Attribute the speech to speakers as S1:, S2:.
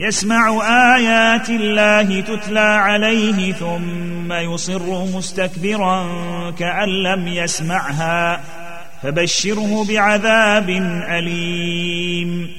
S1: يسمع آيات الله تتلى عليه ثم يصر مستكبرا كأن لم يسمعها فبشره بعذاب أليم.